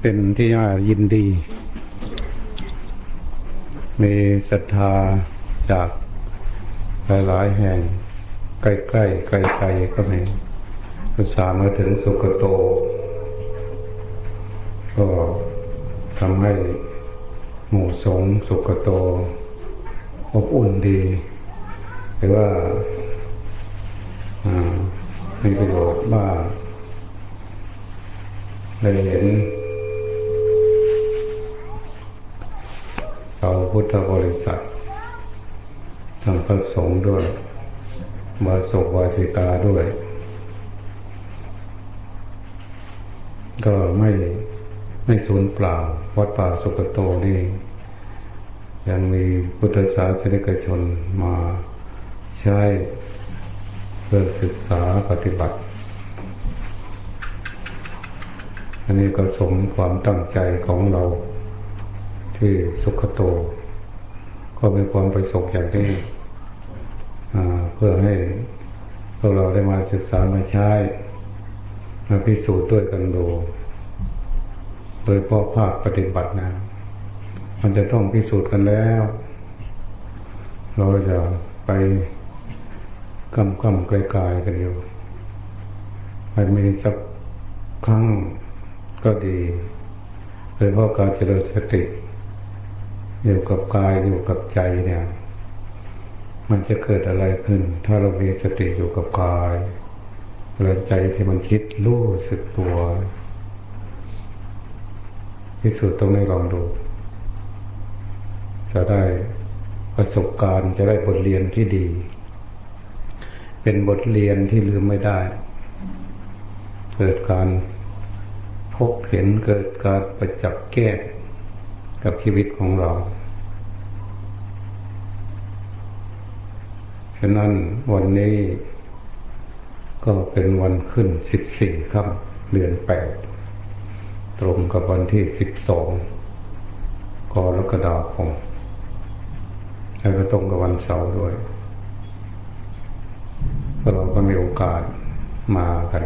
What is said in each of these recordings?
เป็นที่น่ายินดี มีศรัทธาจากหลายๆแห่ง ใกล้ๆไกลๆก็มีภาษามาถึงสุกโต ก็ทำให้หมู่สงสุกโต อบอุ่นดีหรือว่ามีประโยชน์มาก ได้เห็นเราพุทธบริษัททางพระสงฆ์ด้วยวาสกวาสิกาด้วย ก็ไม่ไม่สูญเปล่า วัดป่าสุกโตนี่ยังมีพุทธศาสนิกชนมาใช้เพื่อศึกษาปฏิบัติ อันนี้ก็สมความตั้งใจของเรา ที่สุขโต ก็เป็นความประสงค์อย่างนี้เพื่อให้พวกเราได้มาศึกษามาใช้มาพิสูจน์ด้วยกันดูโดยพ่อภาคปฏิบัตินะ มันจะต้องพิสูจน์กันแล้ว เราจะไปกำกำไกลๆกันอยู่มันมีสักครั้ง ก็ดีโดยเพราะการเจริญสติอยู่กับกายอยู่กับใจเนี่ย มันจะเกิดอะไรขึ้น ถ้าเรามีสติอยู่กับกายหรือใจที่มันคิดรู้สึกตัวพิสูจน์ตรงนี้ลองดู จะได้ประสบการณ์จะได้บทเรียนที่ดี เป็นบทเรียนที่ลืมไม่ได้ เกิดการ บเห็นเกิดการประจับแก้กับชีวิตของเรา ฉะนั้นวันนี้ก็เป็นวันขึ้นสิบสี่ครับเดือนแปดตรงกับวันที่สิบสองกรกฎาคมแล้วก็ตรงกับวันเสาร์ด้วยเราก็มีโอกาสมากัน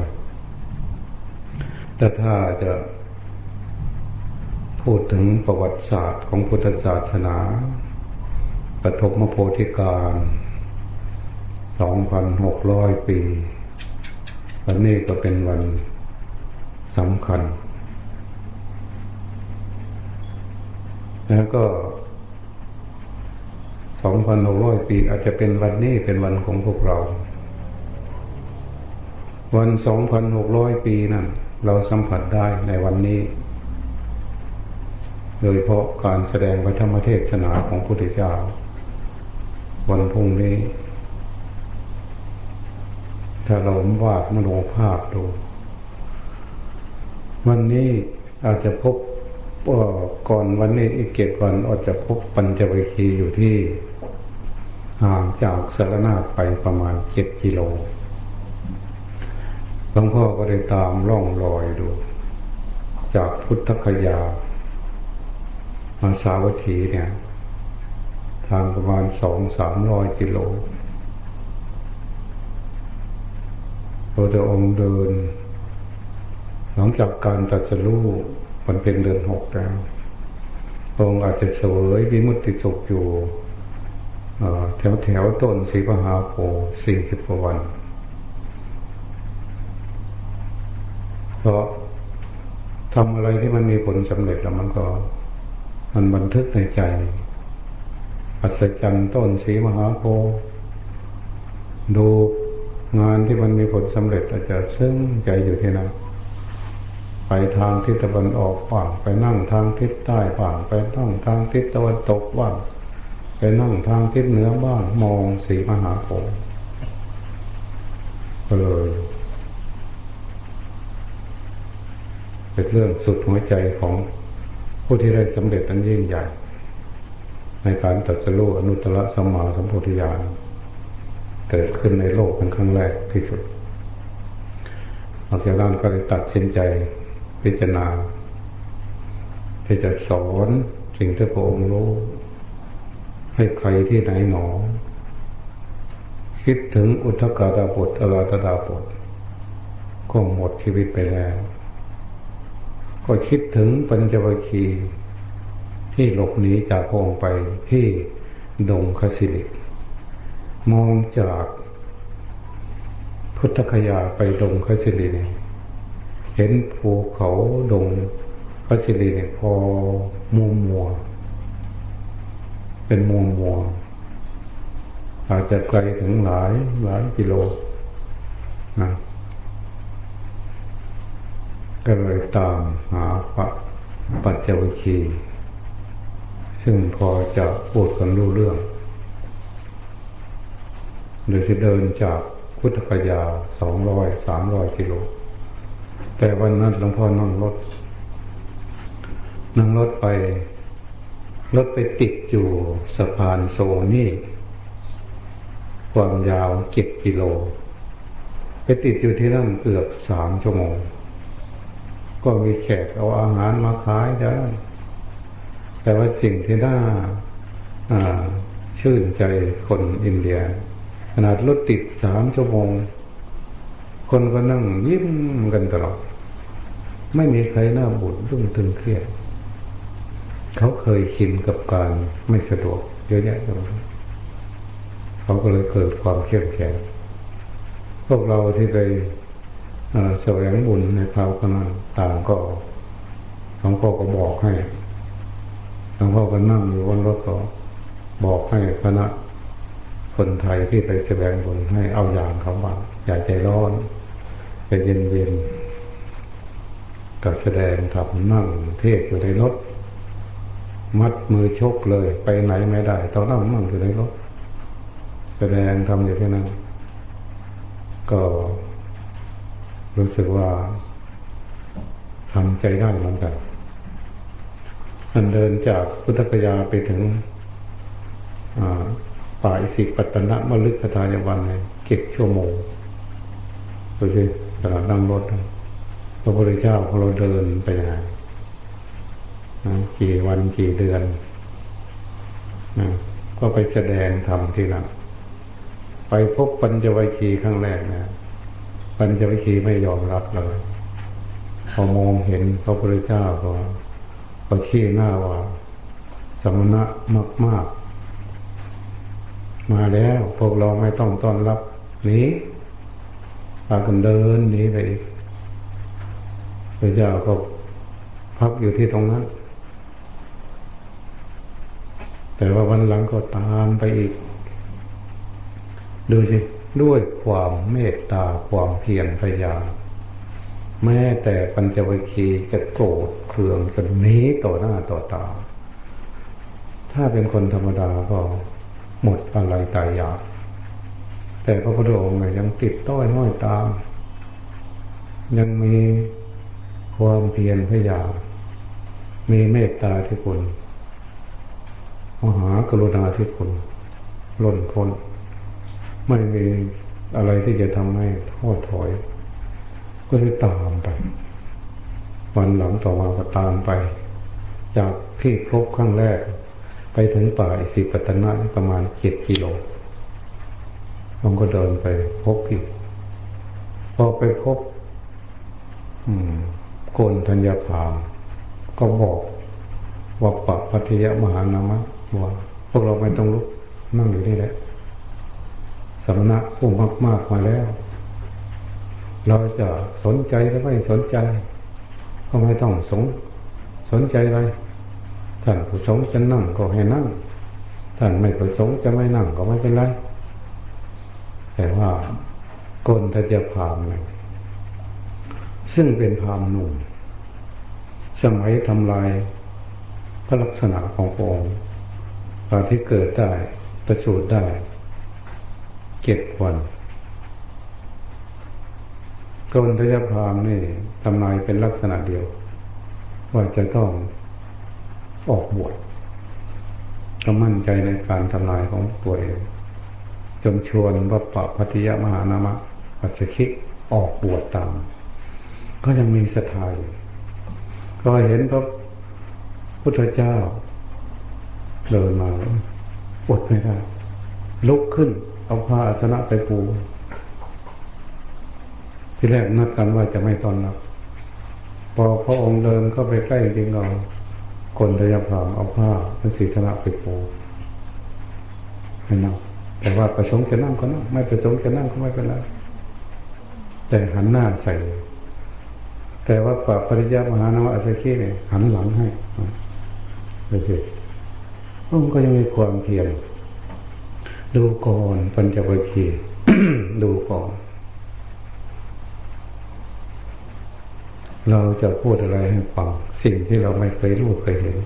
แต่ถ้าจะพูดถึงประวัติศาสตร์ของพุทธศาสนาปฐมโพธิการสองพันหกร้อยปี วันนี้ก็เป็นวันสำคัญ แล้วก็สองพันหกร้อยปี อาจจะเป็นวันนี้เป็นวันของพวกเรา วันสองพันหกร้อยปีนั่น เราสัมผัสได้ในวันนี้ โดยเพราะการแสดงพระธรรมเทศนาของพระพุทธเจ้า วันพุ่งนี้ ถ้าเราวาดมโนภาพดู วันนี้อาจจะพบก่อนวันนี้อีกเกตวันอาจจะพบปัญจวิคีอยู่ที่ห่างจากสารนาไปประมาณเจ็ดกิโล ลวงพ่อก็ได้ตามร่องรอยดู จากพุทธคยา มาสาวัตถีเนี่ย ทางประมาณสองสามร้อยกิโลพระองค์เดิน หลังจากการตัดสรู้มันเป็นเดือนหกแล้วองค์อาจจะสวยวิมุตติสุขอยู่แถวแถวต้นสีมหาโพธิ์สี่สิบกว่าวัน พราะทำอะไรที่มันมีผลสำเร็จแล้วมันก็ มันบันทึกในใจ อัศจรรย์ต้นสีมหาโพดูงานที่มันมีผลสำเร็จอาจจะซึ้งใจอยู่ที่นั้นไปทางทิศตะวันออกบ้างไปนั่งทางทิศใต้บ้างไปนั่งทางทิศตะวันตกบ้างไปนั่งทางทิศเหนือบ้างมองสีมหาโพก็เลย เป็นเรื่องสุดหัวใจของผู้ที่ได้สำเร็จนั้นยิ่งใหญ่ ในการตัดสู้อนุตตรสมาสัมพุทธญาณเกิดขึ้นในโลกเป็นครั้งแรกที่สุดออกจากนั้นก็เลยตัดสินใจพิจารณา ที่จะสอนสิ่งที่พระองค์รู้ ให้ใครที่ไหนหนอ คิดถึงอุทกาดาบทอราตดาบทก็หมดชีวิตไปแล้ว ก็คิดถึงปัญจวัคคีย์ที่หลบหนีจากพระองค์ไปที่ดงคสิลิมองจากพุทธคยาไปดงคสิลิเนี่ยเห็นภูเขาดงคสิลิเนี่ยพอมัวมัว เป็นมัวมัว อาจจะไกลถึงหลายหลายกิโลนะ ก็เลยตามหาพระปัจจวคีซึ่งพอจะพูดกันรู้เรื่องหรือจะเดินจากพุทธคยาสองร้อยสามร้อยกิโล แต่วันนั้นหลวงพ่อนั่งรถ นั่งรถไป รถไปติดอยู่สะพานโซนี่ ความยาวเจ็ดกิโล ไปติดอยู่ที่นั่นเกือบสามชั่วโมง ก็มีแขกเอาอาหารมาขายได้ แต่ว่าสิ่งที่น่าชื่นใจคนอินเดีย ขนาดรถติดสามชั่วโมง คนก็นั่งยิ้มกันตลอด ไม่มีใครหน้าบุญรุ่งตึงเครียด เขาเคยชินกับการไม่สะดวกเยอะแยะเลยเขาก็เลยเกิดความเข้มแข็งพวกเราที่เคย แสวงบุญในคราวนั้นต่างก็หลวงพ่อก็บอกให้หลวงพ่อก็นั่งอยู่บนรถก็บอกให้คณะคนไทยที่ไปแสดงบุญให้เอาอย่างเขาบ้างอย่าใจร้อนใจเย็นเย็นก็แสดงทำนั่งเทศอยู่ในรถ มัดมือชกเลยไปไหนไม่ได้ตอนนั่งนั่งอยู่ในรถ แสดงทำอยู่ที่นั่นก็ รู้สึกว่าทำใจได้เหมือนกันมันเดินจากพุทธกยาไปถึงป่าอิสิปตนะมลึกคทายวันเนี่ยเก็บชั่วโมงดูสิขนาดนั่งรถพระพุทธเจ้าของเราเดินไปยังไงกี่วันกี่เดือนนะก็ไปแสดงธรรมที่นั่นไปพบปัญจวัคคีย์ครั้งแรกนะ ปัญจวัคคีย์ไม่ยอมรับเลยพอมองเห็นพระพุทธเจ้าก็ก็ขี้หน้าว่า สมณะมากๆมาแล้วพวกเราไม่ต้องต้อนรับหนีพากันเดินหนีไปอีกพระเจ้าก็พักอยู่ที่ตรงนั้น แต่ว่าวันหลังก็ตามไปอีก ดูสิ ด้วยความเมตตาความเพียรพยายามแม้แต่ปัญจวัคคีจะโกรธเคืองจนหนีต่อหน้าต่อตา ถ้าเป็นคนธรรมดาก็หมดอะไรตายอยาก แต่พระพุทธองค์ยังติดต้อยห้อยตาม ยังมีความเพียรพยายามมีเมตตาที่คุณมหากรุณาที่คุณล้นพ้น ไม่มีอะไรที่จะทำให้ท้อถอย ก็เลยตามไป วันหลังต่อมาก็ตามไป จากที่พบครั้งแรก ไปถึงป่าอิสิปตนะประมาณเจ็ดกิโลผมก็เดินไปพบอีกพอไปพบโกนธัญญาภามก็บอกว่าปะพัทยมหานามะว่าพวกเราไม่ต้องลุกนั่งอยู่นี่แหละ สมณะผู้มากมากมาแล้ว เราจะสนใจหรือไม่สนใจ ก็ไม่ต้องสงสนใจอะไรท่านประสงค์จะนั่งก็ให้นั่งท่านไม่ประสงค์จะไม่นั่งก็ไม่เป็นไร แต่ว่ากนทัจะพามนซึ่งเป็นพามหนุ่มสมัยทำลายพระลักษณะขององค์ตอนที่เกิดได้ประสูติได้ เจ็ดวันกนทยพามนี่ทำลายเป็นลักษณะเดียว ว่าจะต้องออกบวชก็มั่นใจในการทำลายของตัวเองจนชวนวัปปะพัทยมหานามะปัจจคิออกบวชตาม ก็ยังมีศรัทธาอยู่ก็เห็นพระพุทธเจ้า เดินมาอดไม่ได้ลุกขึ้น เอาผ้าอาสนะไปปู ที่แรกนัดกันว่าจะไม่ตอนรับ พอพระองค์เดินเข้าไปใกล้จริงเราคนพยายามเอาผ้าพระศีธนะไปปูให้นั่งแต่ว่าประสงค์จะนั่งก็นั่งไม่ประสงค์จะนั่งก็ไม่เป็นไรแต่หันหน้าใส่ แต่ว่าปปริยามหานวอาสกีเนี่ยหันหลังให้โอเคพระองค์ก็ยังมีความเพียร ดูก่อนปัญจวัคคีย์ดูก่อน เราจะพูดอะไรให้ฟังสิ่งที่เราไม่เคยรู้เคยเห็น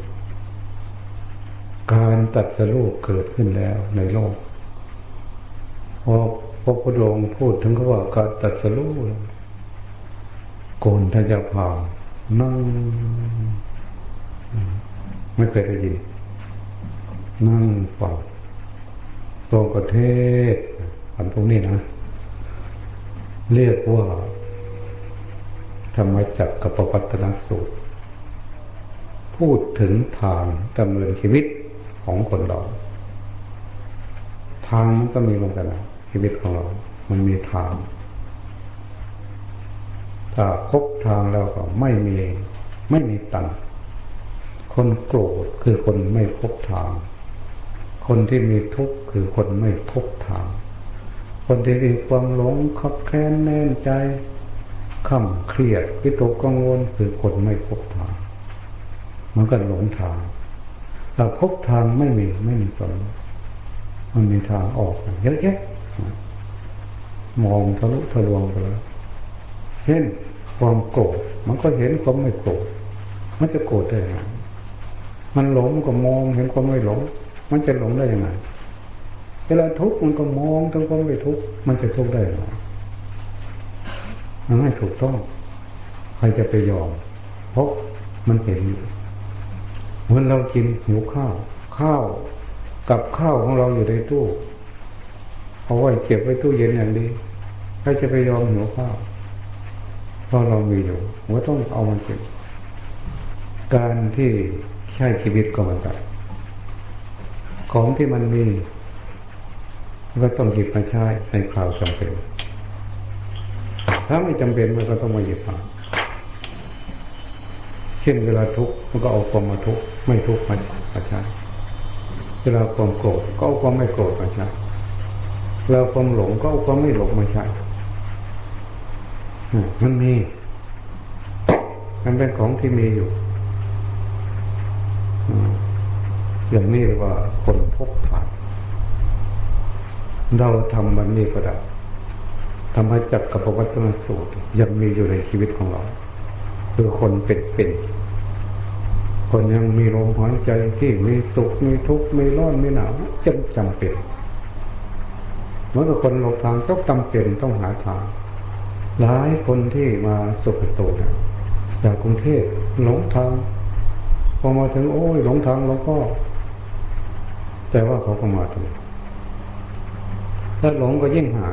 การตัดสรุปเกิดขึ้นแล้วในโลกพอพระพุทธองค์พูดถึงเขาว่าการตัดสรุปโกนทัจะพานั่งไม่เคยได้ยินนั่งฟัง ตรงประเทศอันพวกนี้นะ เรียกว่า ธรรมจักรกับปปัตนสูตร พูดถึงทางดำเนินชีวิตของคนเรา ทางมันก็มีเหมือนกันนะชีวิตของเรา มันมีทาง ถ้าครบทางแล้วก็ไม่มี ไม่มีตันคนโกรธคือคนไม่พบทาง คนที่มีทุกข์คือคนไม่พบทางคนที่มีความหลงขับแค้นแน่นใจขำเครียดวิตกกังวลคือคนไม่พบทางมันก็หลงทางเราพบทางไม่มีไม่มีตนมันมีทางออกเยอะแยะมองทะลุทะลวงไปแล้วเช่นความโกรธมันก็เห็นความไม่โกรธมันจะโกรธได้ไงมันหลงก็มองเห็นความไม่หลง มันจะหลงได้ยังไงเวลาทุกข์มันก็มองทั้งความไม่ทุกข์มันจะทุกข์ได้ยังไงมันไม่ถูกต้อง ใครจะไปยอม เพราะมันเห็นอยู่เหมือนเรากินหิวข้าว ข้าวกับข้าวของเราอยู่ในตู้เอาไว้เก็บไว้ตู้เย็นอย่างดีใครจะไปยอมหิวข้าวเพราะเรามีอยู่ว่าต้องเอามันเก็บการที่ใช้ชีวิตก็เหมือนกัน ของที่มันมีก็ต้องหยิบมาใช้ในคราวจำเป็น ถ้าไม่จำเป็นมันก็ต้องมาหยิบมาเช่นเวลาทุกข์มันก็เอาความมาทุกข์ไม่ทุกข์มามาใช้เวลาความโกรธก็เอาความไม่โกรธมาใช้เวลาความหลงก็เอาความไม่หลงมาใช้มันมี มันเป็นของที่มีอยู่ อย่างนี้เรียกว่าคนพกผ่านเราทำวันนี้ก็ได้ธรรมจักรกับปวัตนสูตร ยังมีอยู่ในชีวิตของเราคือคนเป็นเป็นคนยังมีลมหายใจที่มีสุขมีทุกข์มีร้อนมีหนาวจำจำเป็นเมื่อคนหลงทางก็จำเป็นต้องหาทาง หลายคนที่มาสุขโตนะจากกรุงเทพหลงทางพอมาถึงโอ้ยหลงทางแล้วก็ แต่ว่าเขาก็มาถึงถ้าหลงก็ยิ่งหา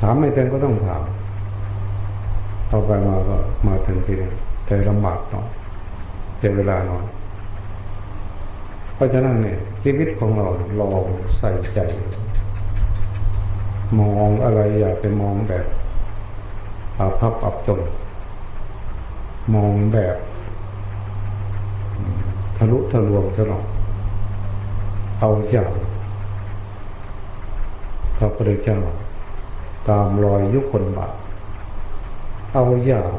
ถามไม่เป็นก็ต้องถามเอาไปมาก็มาถึงที่นี่แต่ลำบากหน่อยเสียเวลาหน่อยเพราะฉะนั้นเนี่ยชีวิตของเราลองใส่ใจ มองอะไรอย่าไปมองแบบอาภัพอับจนมองแบบ ทะลุทะลวงซะหน่อย เอาอย่างพระพุทธเจ้า ตามรอยยุคนบาทเอาอย่าง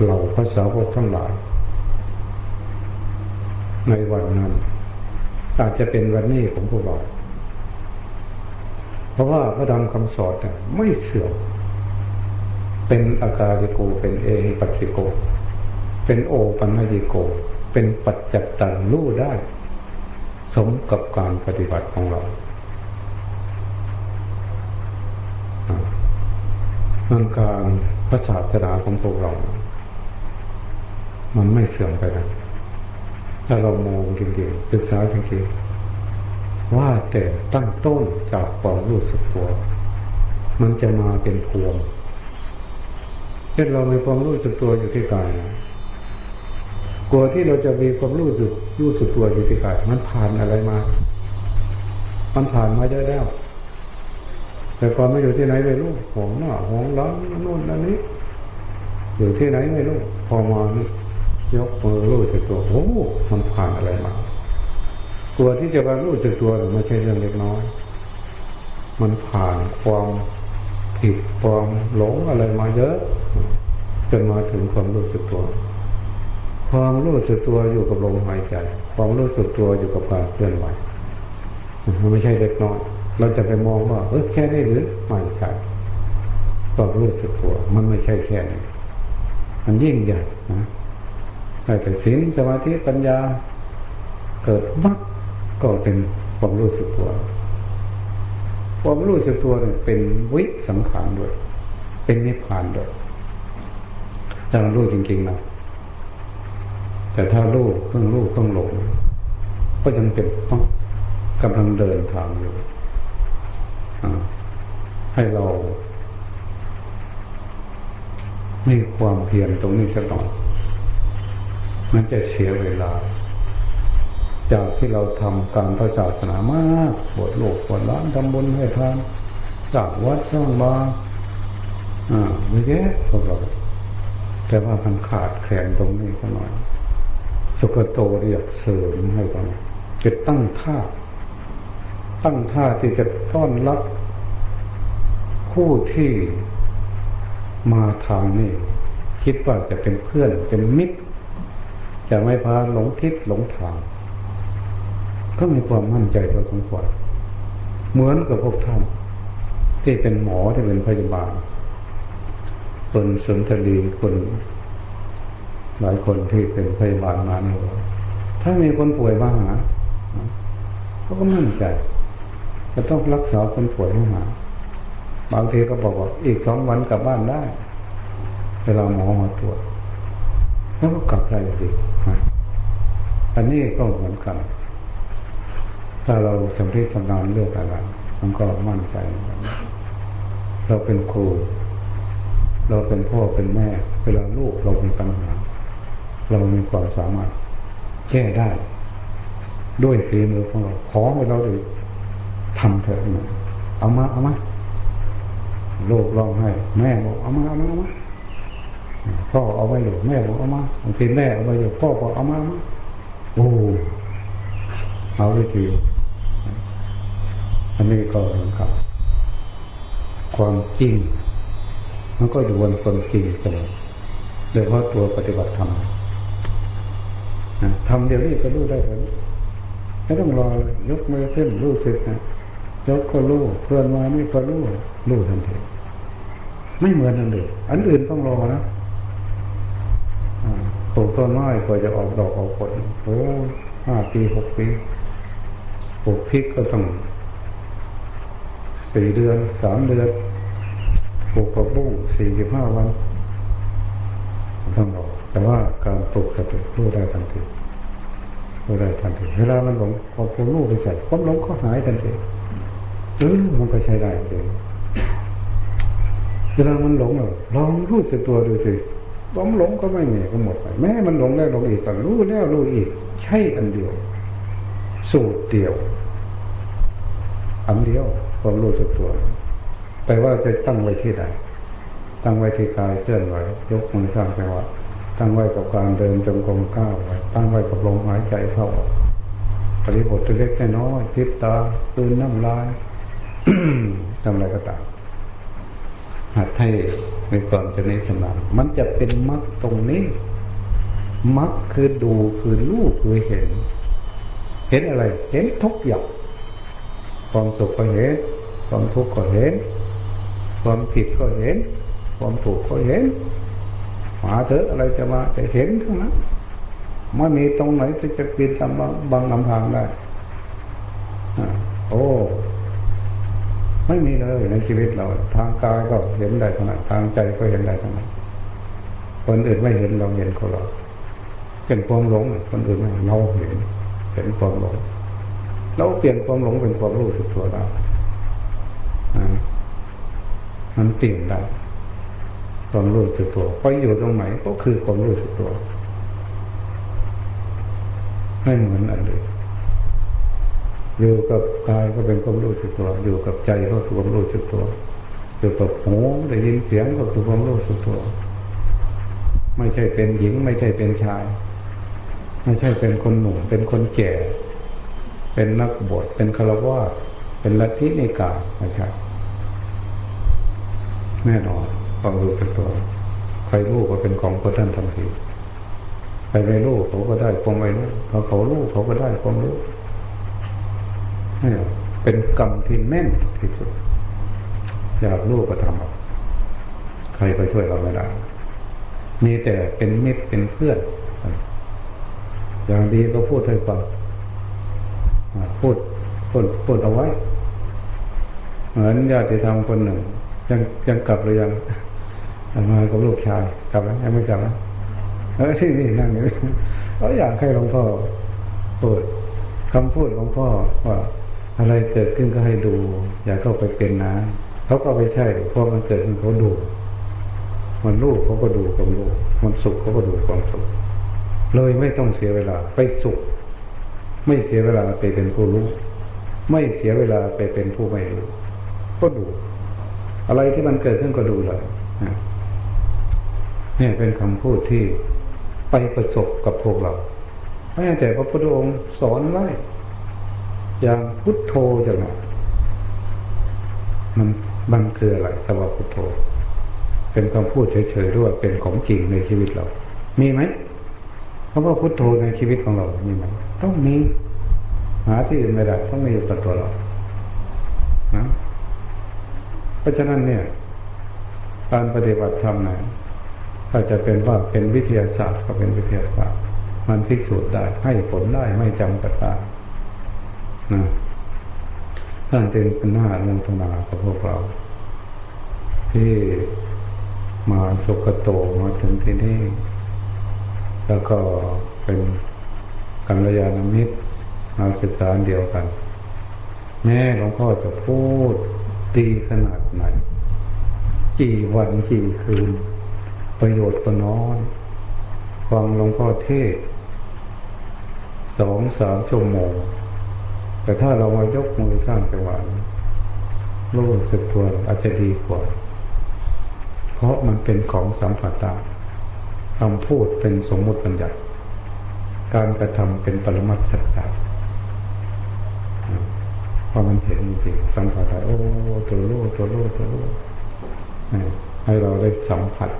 เหล่าภาษาวกทั้งหลาย ในวันนั้น อาจจะเป็นวันนี้ของพวกเรา เพราะว่าพระธรรมคำสอนไม่เสื่อมเป็นอาการิโก เป็นเอหิปัสสิโก เป็นโอปัญญิโก เป็นปัจจัตตังรู้ได้ สมกับการปฏิบัติของเรานั่นการพระศาสนาของพวกเรา มันไม่เสื่อมไปนะถ้าเรามองจริงๆศึกษาจริงๆว่าแต่ตั้งต้นจากความรู้สึกตัว มันจะมาเป็นพวงเช่นเรามีความรู้สึกตัวอยู่ที่กายนะ กลัวที่เราจะมีความรู้สึกรู้สึกตัวอยู่ที่กายมันผ่านอะไรมา มันผ่านมาเยอะแล้ว แต่ความไม่อยู่ที่ไหนไม่รู้หวงหน้าหวงหลังนู่นนั่นนี้ อยู่ที่ไหนไม่รู้พอมายกมือรู้สึกตัวโอ้มันผ่านอะไรมากลัวที่จะมารู้สึกตัวหรือไม่ใช่เรื่องเล็กน้อย มันผ่านความผิดความหลงอะไรมาเยอะ จนมาถึงความรู้สึกตัว ความรู้สึกตัวอยู่กับลมหายใจ ความรู้สึกตัวอยู่กับการเคลื่อนไหวมันไม่ใช่เล็กน้อย เราจะไปมองว่าเออแค่นี้หรือไม่ใช่ความรู้สึกตัว มันไม่ใช่แค่นี้มันยิ่งใหญ่นะได้แต่ศีลสมาธิปัญญา เกิดมักก็เป็นความรู้สึกตัว ความรู้สึกตัวเนี่ยเป็นวิสังขารด้วย เป็นนิพพานด้วยถ้าเรารู้จริงๆนะ แต่ถ้ารู้เพิ่งรู้ต้องหลงก็ยังเป็นต้องกำลังเดินทางอยู่ให้เรามีความเพียรตรงนี้สักหน่อยมันจะเสียเวลา จากที่เราทำการพระศาสนามากบวชโลกบวชล้านทำบุญให้ทานจากวัดสร้างบาอ่าไม่แย่พวกเราแต่ว่ามันขาดแคลนตรงนี้สักหน่อย สุกโตเรียกเสริมให้ตรงนี้จะตั้งท่า ตั้งท่าที่จะต้อนรับผู้ที่มาทางนี่คิดว่าจะเป็นเพื่อนเป็นมิตร จะไม่พาหลงทิศหลงทาง ก็มีความมั่นใจพอสมควรเหมือนกับพวกท่าน ที่เป็นหมอที่เป็นพยาบาลคนสนทรีคน หลายคนที่เป็นพยาบาลมาเนี่ยถ้ามีคนป่วยมาหาเขาก็มั่นใจจะต้องรักษาคนป่วยให้หาบางทีก็บอกว่าอีกสองวันกลับบ้านได้เวลาหมอมาตรวจแล้วก็กลับได้ดีอันนี้ก็เหมือนกัน ถ้าเราจำที่ทำงานเรื่องอะไรมันก็มั่นใจ เราเป็นครู เราเป็นพ่อเป็นแม่ เวลาลูกเรามีปัญหา เรามีความสามารถแก้ได้ ด้วยฝีมือของเราขอให้เราเลยทำเถอะเอามาเอามาลูกร้องไห้ แม่บอกเอามาเอามาเอามาพ่อเอาไว้อยู่แม่บอกเอามาบางทีแม่เอาไว้อยู่พ่อบอกเอามาเอามาโอ้เอาไปทีอันนี้ก็ครับ ความจริง มันก็อยู่บนความจริงเสมอโดยเฉพาะตัวปฏิบัติธรรม ทำเดี๋ยวนี้ก็รู้ได้เลยไม่ต้องรอเลยยกมือขึ้นรู้สึกนะยกก็รู้เพื่อนมาไม่ก็รู้รู้ทันทีไม่เหมือนอันอื่นอันอื่นต้องรอนะปลูกต้นไม้กว่าจะออกดอกออกผลโอ้ห้าปีหกปีปลูกพริกก็ต้องสี่เดือนสามเดือนปลูกผักบุ้งสี่สิบห้าวันต้องรอ แต่ว่าการปลูกสติรู้ได้ทันทีรู้ได้ทันทีเวลามันหลงพอพูรู้ไปใส่ความหลงก็หายทันทีเออมันก็ใช้ได้เลยเวลามันหลงลองรู้สึกตัวดูสิหลงหลงก็ไม่มีก็หมดไปแม้มันหลงแล้วหลงอีกก็รู้แล้วรู้อีก ใช่อันเดียว สูตรเดียว อันเดียวความรู้สึกตัว แต่ว่าจะตั้งไว้ที่ใดตั้งไว้ที่กายเคลื่อนไหวยกมือสร้างจังหวะ ตั้งไว้กับการเดินจงกรมก้าวไว้ตั้งไว้กับลมหายใจเข้าออกปริบทเล็กน้อยพิบตาตื่นน้ำลายทำอะไรก็ตามหัดให้มีความจะนิสนานมันจะเป็นมรรคตรงนี้มรรคคือดูคือรู้คือเห็น เห็นอะไร เห็นทุกอย่างความสุขก็เห็น ความทุกข์ก็เห็น ความผิดก็เห็น ความถูกก็เห็น หาเถอะอะไรจะมาจะเห็นทั้งนั้นไม่มีตรงไหนที่จะปิดทำบางลำพังได้โอ้ ไม่มีเลยในชีวิตเรา ทางกายก็เห็นได้ขนาดทางใจก็เห็นได้ขนาดคนอื่นไม่เห็นเราเห็นคนเราเป็นความหลงคนอื่นไม่เราเห็นเห็นความหลงเราเปลี่ยนความหลงเป็นความรู้สึกตัวได้มันเปลี่ยนได้ ความรู้สึกตัวไปอยู่ตรงไหนก็คือความรู้สึกตัวไม่เหมือนอะไรอยู่กับกายก็เป็นความรู้สึกตัว อยู่กับใจก็คือความรู้สึกตัวอยู่กับหูได้ยินเสียงก็คือความรู้สึกตัว ไม่ใช่เป็นหญิง ไม่ใช่เป็นชาย ไม่ใช่เป็นคนหนุ่มเป็นคนแก่ เป็นนักบวชเป็นฆราวาสเป็นลัทธินิกายไม่ใช่แน่นอน ความรู้สึกตัวใครรู้ก็เป็นของคนท่านทันทีใครไม่รู้เขาก็ได้ความไม่รู้เขาเขารู้เขาก็ได้ความรู้นี่เป็นกรรมที่แน่นที่สุด อยากรู้ก็ทำใครก็ช่วยเราไม่ได้มีแต่เป็นมิตรเป็นเพื่อน อย่างดีก็พูดให้ฟังพูดพูดพูดเอาไว้ เหมือนญาติธรรมคนหนึ่ง ยังยังกลับหรือยัง มากับลูกชายกลับแล้วยังไม่กลับแล้วเออที่นี่นั่งอยู่เขาอยากให้หลวงพ่อพูดคำพูดหลวงพ่อว่าอะไรเกิดขึ้นก็ให้ดู อย่าเข้าไปเป็นนะเขาก็ไปใช่เพราะมันเกิดขึ้นเขาดู มันรู้เขาก็ดูความรู้มันสุขเขาก็ดูความสุขเลยไม่ต้องเสียเวลา ไปสุข ไม่เสียเวลาไปเป็นผู้รู้ ไม่เสียเวลาไปเป็นผู้ไม่รู้ก็ดู อะไรที่มันเกิดขึ้นก็ดูเลย เนี่ยเป็นคำพูดที่ไปประสบกับพวกเราไม่แต่พระพุทธองค์สอนไว้ อย่างพุทโธอย่างนั้นมันมันคืออะไรคำว่าพุทโธ เป็นคำพูดเฉยๆด้วยเป็นของจริงในชีวิตเรา มีไหมคำว่าพุทโธในชีวิตของเรา มีไหมต้องมี หาที่อื่นไม่ได้ต้องมีอยู่กับตัวเรานะเพราะฉะนั้นเนี่ย การปฏิบัติธรรมนะ ถ้าจะเป็นว่าเป็นวิทยาศาสตร์ก็เป็นวิทยาศาสตร์ มันพิสูจน์ได้ให้ผลได้ไม่จำกัดได้นะท่านจึงเป็นหน้าลงทนากับพวกเรา ที่มาสุกโตมาถึงที่นี่ แล้วก็เป็นกัลยาณมิตรมาศึกษาเดียวกัน แม่หลวงพ่อจะพูดดีขนาดไหน กี่วันกี่คืน ประโยชน์ก็น้อยฟังหลวงพ่อเทศสองสามชั่วโมง แต่ถ้าเรามายกมือสร้างจังหวะรู้สึกตัวอาจจะดีกว่า เพราะมันเป็นของสัมผัสได้คำพูดเป็นสมมติปัญญาการกระทำเป็นปรมัตสัจจะพอมันเห็นจริงสัมผัสได้โอ้ตัวรู้ตัวรู้ตัวรู้ให้เราได้สัมผัส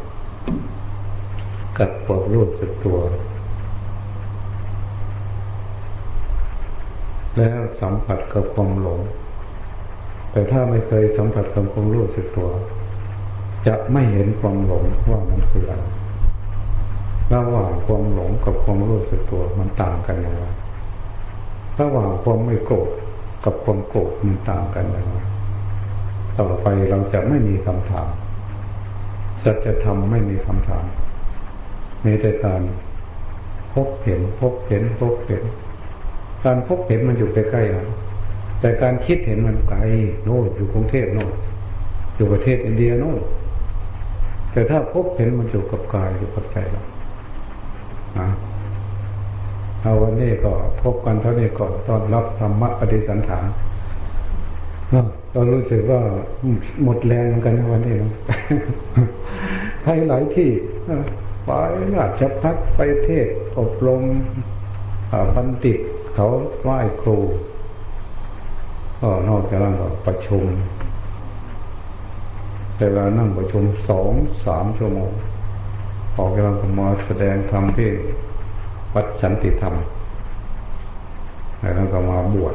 กับความรู้สึกตัว แล้วสัมผัสกับความหลง แต่ถ้าไม่เคยสัมผัสกับความรู้สึกตัว จะไม่เห็นความหลงว่ามันคืออะไรระหว่างความหลงกับความรู้สึกตัวมันต่างกันอย่างไรระหว่างความไม่โกรธกับความโกรธมันต่างกันอย่างไรต่อไปเราจะไม่มีคำถาม สัจธรรมไม่มีคำถามมีแต่การพบเห็นพบเห็นพบเห็น การพบเห็นมันอยู่ใกล้ๆเราแต่การคิดเห็นมันไกลโน่นอยู่กรุงเทพโน่นอยู่ประเทศอินเดียโน่นแต่ถ้าพบเห็นมันอยู่กับกายอยู่กับใจเราเอาวันนี้ก็พบกันเท่านี้ก่อนตอนรับธรรมะปฏิสันฐานเรารู้สึกว่าหมดแรงเหมือนกันวันนี้ ไปหลายที่ไปราชพัฒไปเทศอบรมบัณฑิตเขาไหว้ครูก็นอกจากนั้นก็ประชุม แต่เวลานั่งประชุมสองสามชั่วโมงออกกำลังมาแสดงธรรมที่วัดสันติธรรมแล้วก็มาบวช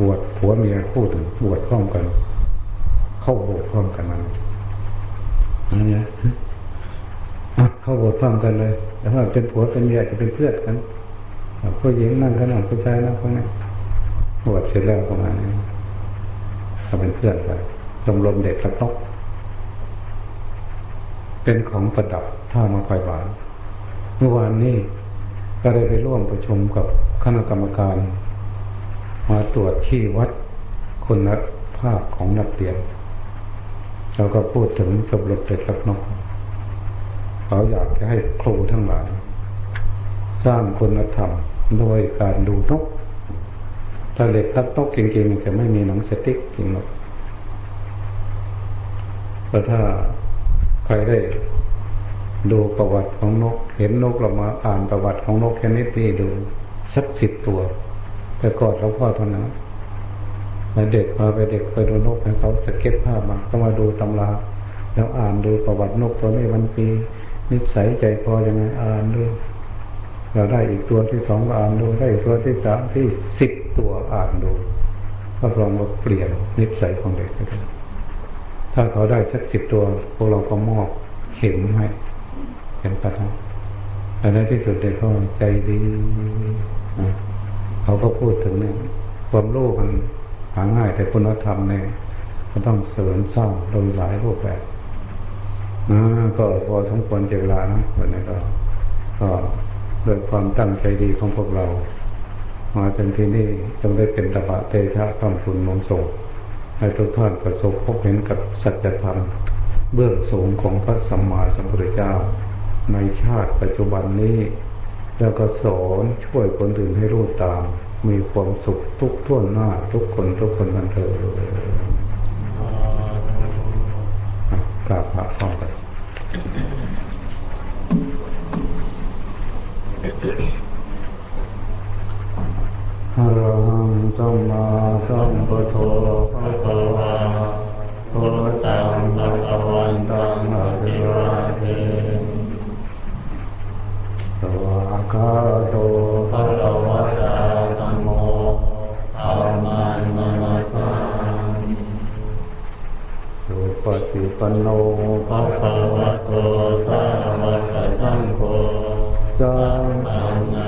บวชผัวเมียคู่ถึงบวชพร้อมกัน เข้าบวชพร้อมกันนั่น นั่นนี่ยเข้าบวชพร้อมกันเลยแล้วถ้าเป็นผัวเป็นเมียจะเป็นเพื่อนกันผู้หญิงนั่งข้างหลังผู้ชายนั่งข้างหน้าบวชเสร็จแล้วประมาณนี้เขาเป็นเพื่อนกันชมรมเด็กกระตกเป็นของประดับท่ามาคอยหวานเมื่อวานนี้ก็ได้ไปร่วมประชุมกับคณะกรรมการ มาตรวจที่วัดคุณภาพของนักเรียน เราก็พูดถึงสมรมเด็กกระนกเขาอยากจะให้ครูทั้งหลาย สร้างคุณธรรมโดยการดูนกถ้าเด็กทับนกเก่งๆจะไม่มีหนังสติ๊กกินนกแต่ถ้าใครได้ดูประวัติของนก เห็นนกเรามาอ่านประวัติของนกชนิดนี้ดูสักสิบตัว แต่ก่อนหลวงพ่อเท่านั้น แล้วเด็กพาไปเด็กไปดูนกให้เขาสเก็ตภาพมาก็มาดูตำราแล้วอ่านดูประวัตินกตัวนี้มันปีนิสัยใจคอยังไงอ่านดูเราได้อีกตัวที่สองอ่านดูได้อีกตัวที่สามที่สิบตัวอ่านดูก็ลองมาเปลี่ยนนิสัยของเด็กไปดูถ้าเขาได้สักสิบตัวพวกเราก็มอบเข็มให้เข็มปัดให้อันนั้นที่สุดเด็กเขาใจดีนะเขาก็พูดถึงเนี่ยความรู้มันาง่ายแต่คุณธรรมเนี่ยมันต้องเสริญสร้างโดยหลายรูปแบบนะก็พอสมควรเจเวลานะวันนี้ก็ก็โดยความตั้งใจดีของพวกเรา มาจนที่นี่จงได้เป็นตบะเตชะตอนฝุ่นมงสงให้ทุกท่านประสบพบเห็นกับสัจธรรม เบื้องสูงของพระสัมมาสัมพุทธเจ้า ในชาติปัจจุบันนี้ แล้วก็สอนช่วยคนอื่นให้รู้ตาม มีความสุขทุกท่วนหน้า ทุกคนทุกคนกันเถอะกราบพระพร้อมกันอะระหังสัมมาสัมพุทโธภะคะวาพุทธังภะคะวันตังอะภิวาเทสวากาโตภะคะวะตา มโมธัมมังนามัสสามิสุปฏิปันโนภะคะวะโตสาวกสังโฆสังฆัง